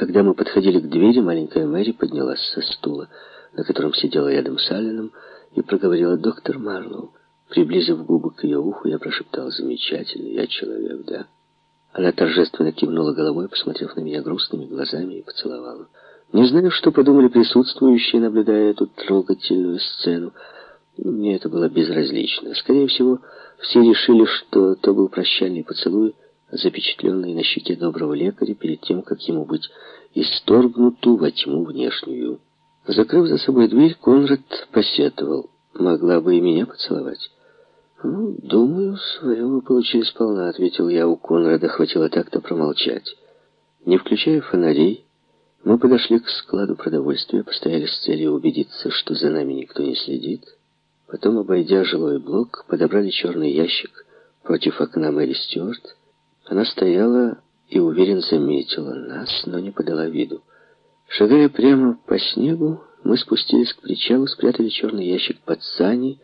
Когда мы подходили к двери, маленькая Мэри поднялась со стула, на котором сидела рядом с Алленом, и проговорила «Доктор Марлоу». Приблизив губы к ее уху, я прошептал «Замечательный я человек, да». Она торжественно кивнула головой, посмотрев на меня грустными глазами и поцеловала. Не знаю, что подумали присутствующие, наблюдая эту трогательную сцену. Мне это было безразлично. Скорее всего, все решили, что то был прощальный поцелуй, запечатленный на щеке доброго лекаря перед тем, как ему быть исторгнуту во тьму внешнюю. Закрыв за собой дверь, Конрад посетовал. Могла бы и меня поцеловать. «Ну, думаю, свое вы получили сполна», — ответил я. У Конрада хватило так-то промолчать. Не включая фонарей, мы подошли к складу продовольствия, постояли с целью убедиться, что за нами никто не следит. Потом, обойдя жилой блок, подобрали черный ящик против окна Мэри Стюарт. Она стояла и уверенно заметила нас, но не подала виду. Шагая прямо по снегу, мы спустились к причалу, спрятали черный ящик под сани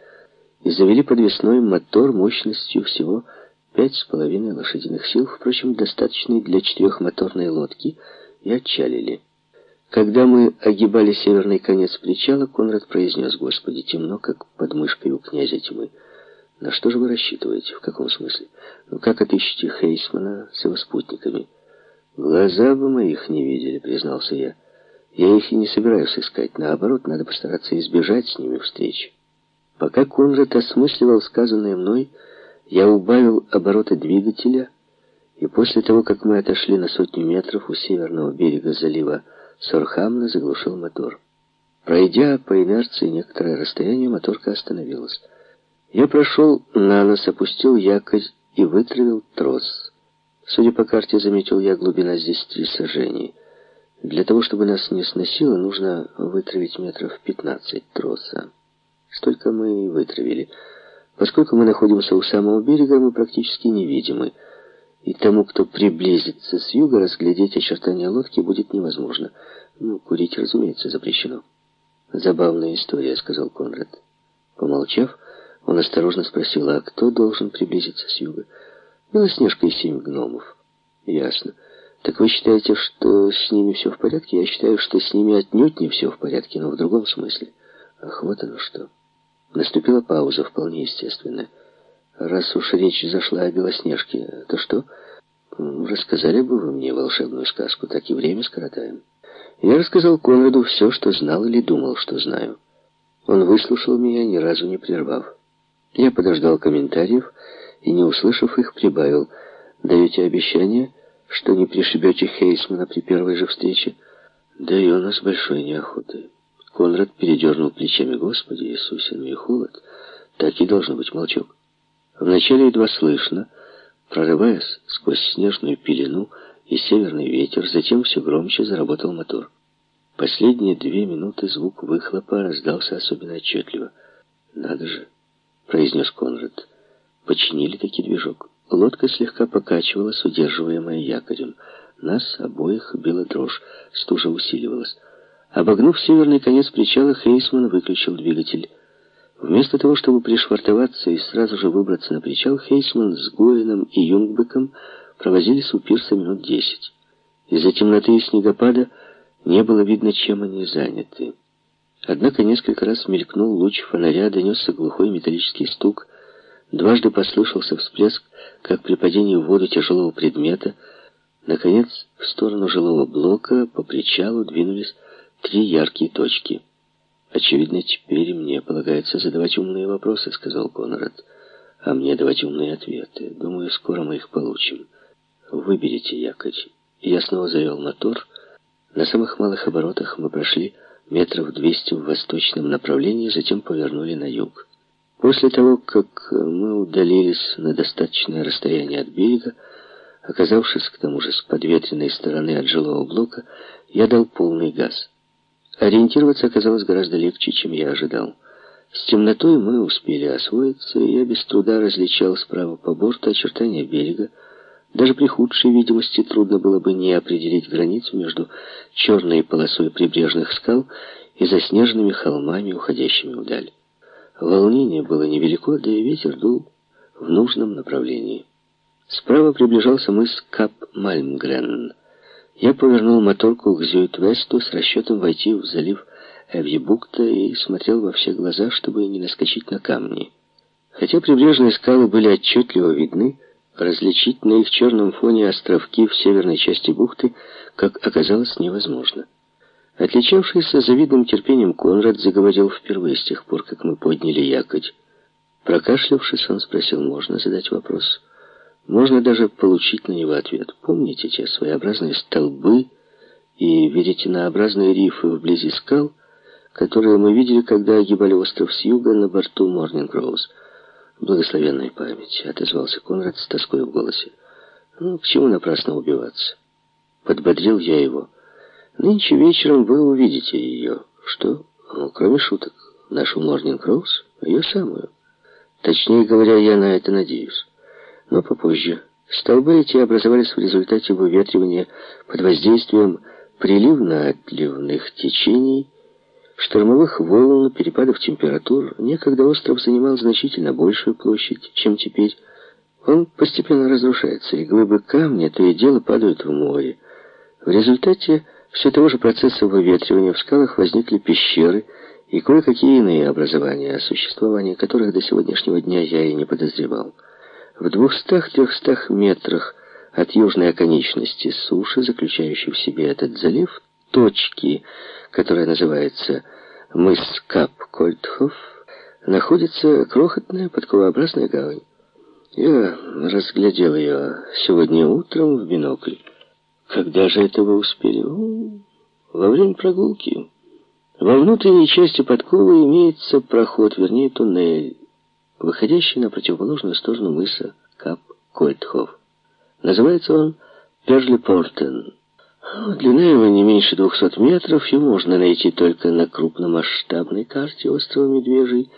и завели подвесной мотор мощностью всего пять с половиной лошадиных сил, впрочем, достаточный для четырехмоторной лодки, и отчалили. Когда мы огибали северный конец причала, Конрад произнес, «Господи, темно, как под мышкой у князя тьмы». На что же вы рассчитываете? В каком смысле? Ну, как отыщете Хейсмана с его спутниками? Глаза бы моих не видели, признался я. Я их и не собираюсь искать. Наоборот, надо постараться избежать с ними встречи. Пока Конрад осмысливал сказанное мной, я убавил обороты двигателя, и после того, как мы отошли на сотню метров у северного берега залива Сорхамна заглушил мотор. Пройдя по инерции некоторое расстояние, моторка остановилась. Я прошел на нос, опустил якорь и вытравил трос. Судя по карте, заметил я, глубина здесь три сажений. Для того, чтобы нас не сносило, нужно вытравить метров пятнадцать троса. Столько мы и вытравили. Поскольку мы находимся у самого берега, мы практически невидимы и тому, кто приблизится с юга, разглядеть очертания лодки будет невозможно. Ну, курить, разумеется, запрещено. «Забавная история», — сказал Конрад. Помолчав, он осторожно спросил, а кто должен приблизиться с юга? «Белоснежка и семь гномов». «Ясно. Так вы считаете, что с ними все в порядке? Я считаю, что с ними отнюдь не все в порядке, но в другом смысле. Ах, вот оно что». Наступила пауза, вполне естественная. Раз уж речь зашла о Белоснежке, то что? Рассказали бы вы мне волшебную сказку, так и время скоротаем. Я рассказал Конраду все, что знал или думал, что знаю. Он выслушал меня, ни разу не прервав. Я подождал комментариев и, не услышав их, прибавил. «Даете обещание, что не пришибете Хейсмана при первой же встрече?» «Даю нас большой неохотой». Конрад передернул плечами. «Господи Иисусе, ну и холод. Так и должно быть молчок». Вначале едва слышно, прорываясь сквозь снежную пелену и северный ветер, затем все громче заработал мотор. Последние две минуты звук выхлопа раздался особенно отчетливо. «Надо же!» — произнес Конрад. Починили таки движок. Лодка слегка покачивалась, удерживаемая якорем. Нас обоих била дрожь, стужа усиливалась. Обогнув северный конец причала, Хейсман выключил двигатель. Вместо того, чтобы пришвартоваться и сразу же выбраться на причал, Хейсман с Гоином и Юнгбеком провозились у пирса минут десять. Из-за темноты и снегопада не было видно, чем они заняты. Однако несколько раз мелькнул луч фонаря, донесся глухой металлический стук, дважды послышался всплеск, как при падении в воду тяжелого предмета. Наконец, в сторону жилого блока по причалу двинулись три яркие точки — «Очевидно, теперь мне полагается задавать умные вопросы», — сказал Конрад. «А мне давать умные ответы. Думаю, скоро мы их получим. Выберите якорь». Я снова завел мотор. На самых малых оборотах мы прошли метров двести в восточном направлении, затем повернули на юг. После того, как мы удалились на достаточное расстояние от берега, оказавшись к тому же с подветренной стороны от жилого блока, я дал полный газ. Ориентироваться оказалось гораздо легче, чем я ожидал. С темнотой мы успели освоиться, и я без труда различал справа по борту очертания берега. Даже при худшей видимости трудно было бы не определить границу между черной полосой прибрежных скал и заснеженными холмами, уходящими вдаль. Волнение было невелико, да и ветер дул в нужном направлении. Справа приближался мыс Кап-Мальмгрен. Я повернул моторку к Зюит-Весту с расчетом войти в залив Эвьебукта и смотрел во все глаза, чтобы не наскочить на камни. Хотя прибрежные скалы были отчетливо видны, различить на их черном фоне островки в северной части бухты, как оказалось, невозможно. Отличавшийся завидным терпением Конрад заговорил впервые с тех пор, как мы подняли якорь. Прокашлявшись, он спросил, можно задать вопрос. Можно даже получить на него ответ. Помните те своеобразные столбы и веретенообразные рифы вблизи скал, которые мы видели, когда огибали остров с юга на борту Морнинг Роуз? Благословенная память, отозвался Конрад с тоской в голосе. Ну, к чему напрасно убиваться? Подбодрил я его. Нынче вечером вы увидите ее. Что? Ну, кроме шуток. Нашу Морнинг Роуз? Ее самую. Точнее говоря, я на это надеюсь. Но попозже. Столбы эти образовались в результате выветривания под воздействием приливно-отливных течений, штормовых волн, перепадов температур. Некогда остров занимал значительно большую площадь, чем теперь. Он постепенно разрушается, и глыбы камня то и дело падают в море. В результате все того же процесса выветривания в скалах возникли пещеры и кое-какие иные образования, о существовании которых до сегодняшнего дня я и не подозревал. В двухстах-трехстах метрах от южной оконечности суши, заключающей в себе этот залив, точки, которая называется мыс Кап-Кольтхоф, находится крохотная подковообразная гавань. Я разглядел ее сегодня утром в бинокль. Когда же это вы успели? Во время прогулки. Во внутренней части подковы имеется проход, вернее, туннель, выходящий на противоположную сторону мыса Кап-Кольтхоф. Называется он Перли-Портен. Длина его не меньше 200 метров, и можно найти только на крупномасштабной карте острова Медвежий,